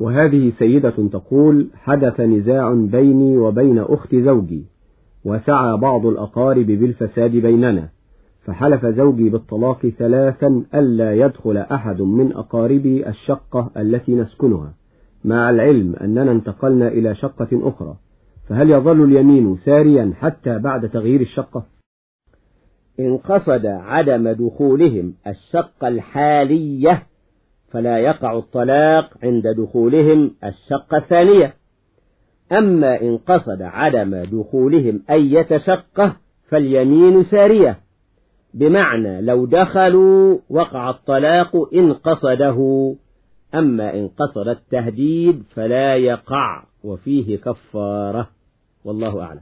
وهذه سيدة تقول حدث نزاع بيني وبين أخت زوجي وسعى بعض الأقارب بالفساد بيننا فحلف زوجي بالطلاق ثلاثا ألا يدخل أحد من أقاربي الشقة التي نسكنها. مع العلم أننا انتقلنا إلى شقة أخرى فهل يظل اليمين ساريا حتى بعد تغيير الشقة؟ إن قصد عدم دخولهم الشقة الحالية فلا يقع الطلاق عند دخولهم الشقة الثانية. أما إن قصد عدم دخولهم أي شقة فاليمين سارية. بمعنى لو دخلوا وقع الطلاق إن قصده. أما إن قصد التهديد فلا يقع وفيه كفارة. والله أعلم.